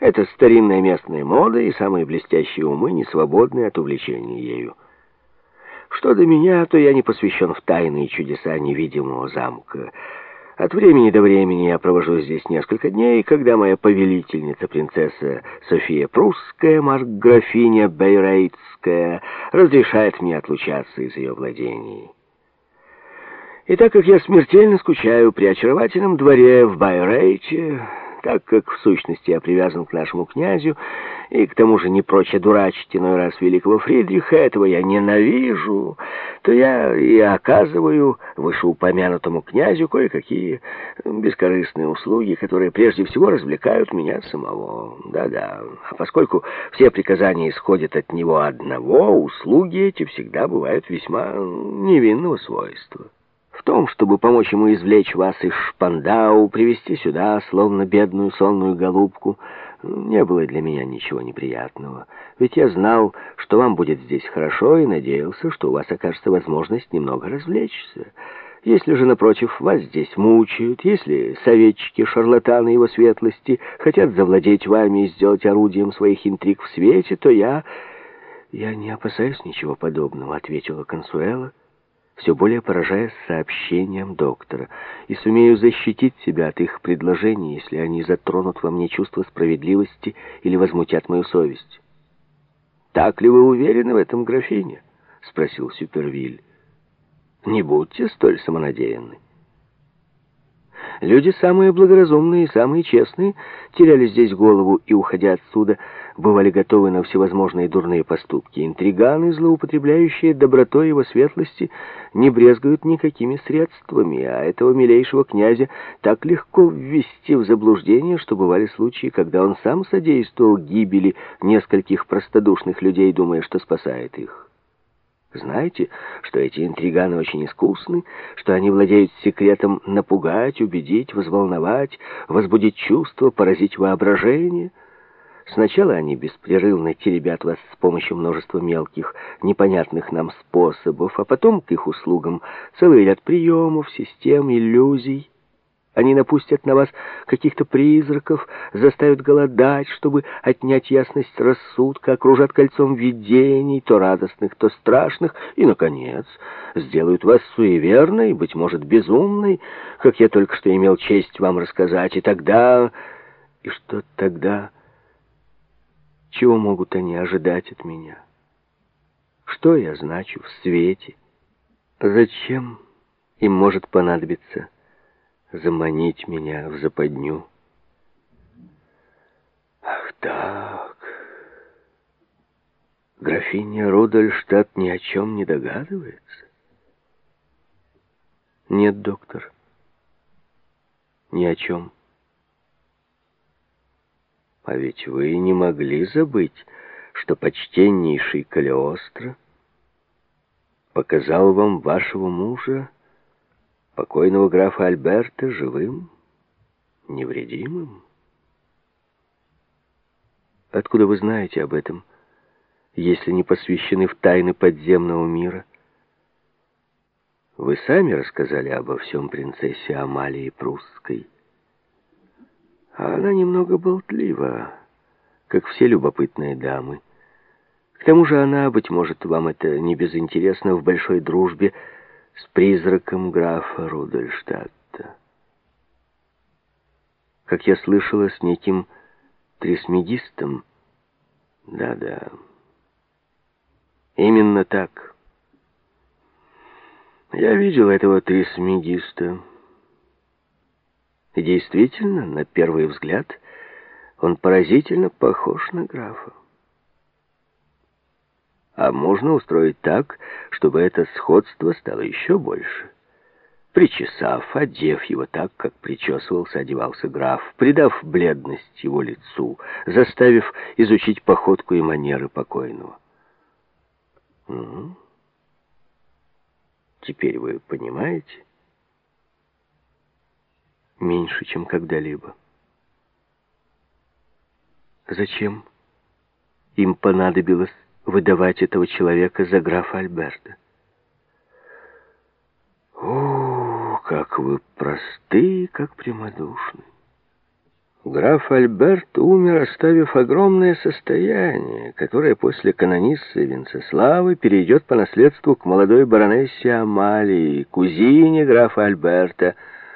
Это старинная местная мода, и самые блестящие умы не свободны от увлечения ею. Что до меня, то я не посвящен в тайные чудеса невидимого замка. От времени до времени я провожу здесь несколько дней, когда моя повелительница, принцесса София Прусская, марк-графиня Бейрейтская, разрешает мне отлучаться из ее владений. И так как я смертельно скучаю при очаровательном дворе в Байрейте, так как в сущности я привязан к нашему князю, и к тому же не прочь дурачить иной раз великого Фридриха, этого я ненавижу, то я и оказываю вышеупомянутому князю кое-какие бескорыстные услуги, которые прежде всего развлекают меня самого. Да-да, а поскольку все приказания исходят от него одного, услуги эти всегда бывают весьма невинного свойства в том, чтобы помочь ему извлечь вас из Шпандау, привести сюда, словно бедную сонную голубку, не было для меня ничего неприятного. Ведь я знал, что вам будет здесь хорошо, и надеялся, что у вас окажется возможность немного развлечься. Если же, напротив, вас здесь мучают, если советчики, шарлатаны его светлости хотят завладеть вами и сделать орудием своих интриг в свете, то я... «Я не опасаюсь ничего подобного», — ответила Консуэла все более поражаясь сообщением доктора, и сумею защитить себя от их предложений, если они затронут во мне чувство справедливости или возмутят мою совесть. «Так ли вы уверены в этом, графине?» — спросил Супервиль. «Не будьте столь самонадеянны». Люди самые благоразумные и самые честные теряли здесь голову и, уходя отсюда, бывали готовы на всевозможные дурные поступки. Интриганы, злоупотребляющие добротой его светлости, не брезгуют никакими средствами, а этого милейшего князя так легко ввести в заблуждение, что бывали случаи, когда он сам содействовал гибели нескольких простодушных людей, думая, что спасает их. Знаете, что эти интриганы очень искусны, что они владеют секретом напугать, убедить, взволновать, возбудить чувства, поразить воображение. Сначала они беспрерывно теребят вас с помощью множества мелких, непонятных нам способов, а потом к их услугам целый ряд приемов, систем, иллюзий. Они напустят на вас каких-то призраков, заставят голодать, чтобы отнять ясность рассудка, окружат кольцом видений, то радостных, то страшных, и, наконец, сделают вас суеверной, быть может, безумной, как я только что имел честь вам рассказать. И тогда... И что тогда? Чего могут они ожидать от меня? Что я значу в свете? Зачем им может понадобиться заманить меня в западню. Ах так, графиня Рудольштадт ни о чем не догадывается? Нет, доктор, ни о чем. А ведь вы не могли забыть, что почтеннейший Калиостро показал вам вашего мужа, покойного графа Альберта живым, невредимым. Откуда вы знаете об этом, если не посвящены в тайны подземного мира? Вы сами рассказали обо всем принцессе Амалии Прусской. А она немного болтлива, как все любопытные дамы. К тому же она, быть может, вам это не безинтересно, в большой дружбе с призраком графа Рудольштадта. Как я слышала, с неким трисмегистом. Да-да. Именно так. Я видел этого трисмегиста. И действительно, на первый взгляд, он поразительно похож на графа. А можно устроить так, чтобы это сходство стало еще больше. Причесав, одев его так, как причесывался, одевался граф, придав бледность его лицу, заставив изучить походку и манеры покойного. Угу. Теперь вы понимаете? Меньше, чем когда-либо. Зачем им понадобилось выдавать этого человека за графа Альберта. О, как вы просты, как прямодушны. Граф Альберт умер, оставив огромное состояние, которое после канониссы Венцеславы перейдет по наследству к молодой баронессе Амалии, кузине графа Альберта,